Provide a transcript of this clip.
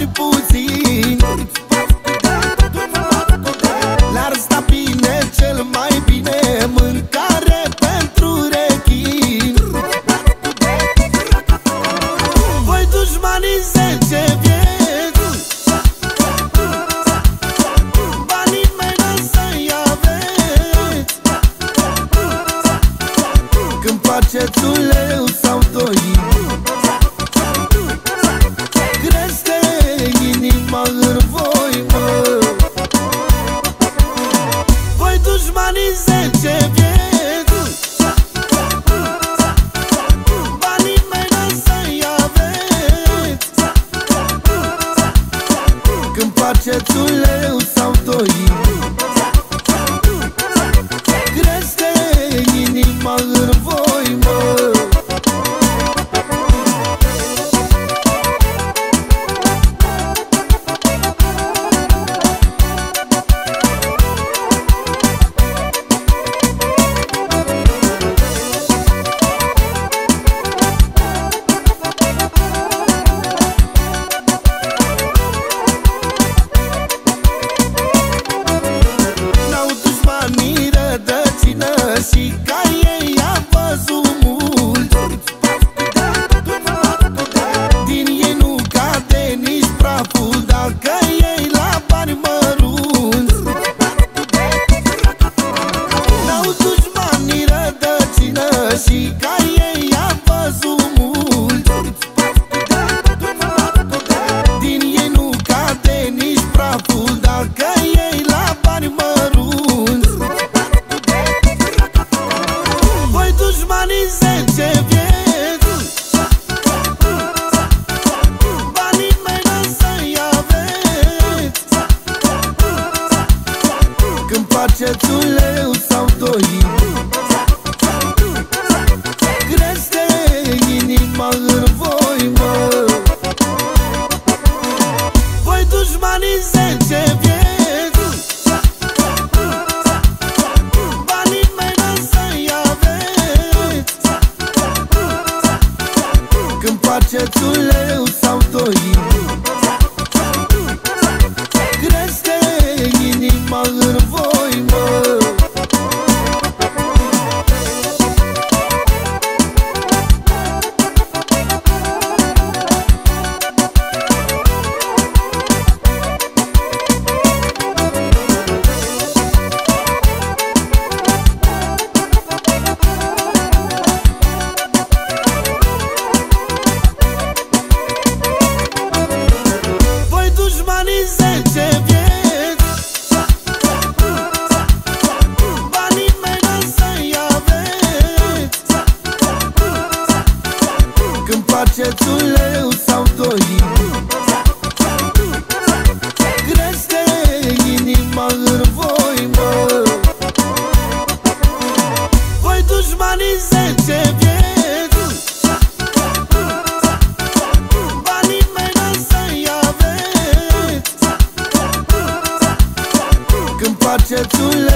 bani puțini. L-ar sta bine, cel mai bine Mâncare pentru rechin. Voi dușmanii zece vieți. Banii mei n să-i aveți. Când faceți leu sau doi dușmanii zece vieți Banii mei lasă-i aveți Când tu? Când faceți un leu sau doi Crește inima în voi, Voi dușmanii zece vieți Banii mei n să-i aveți. Când faceți un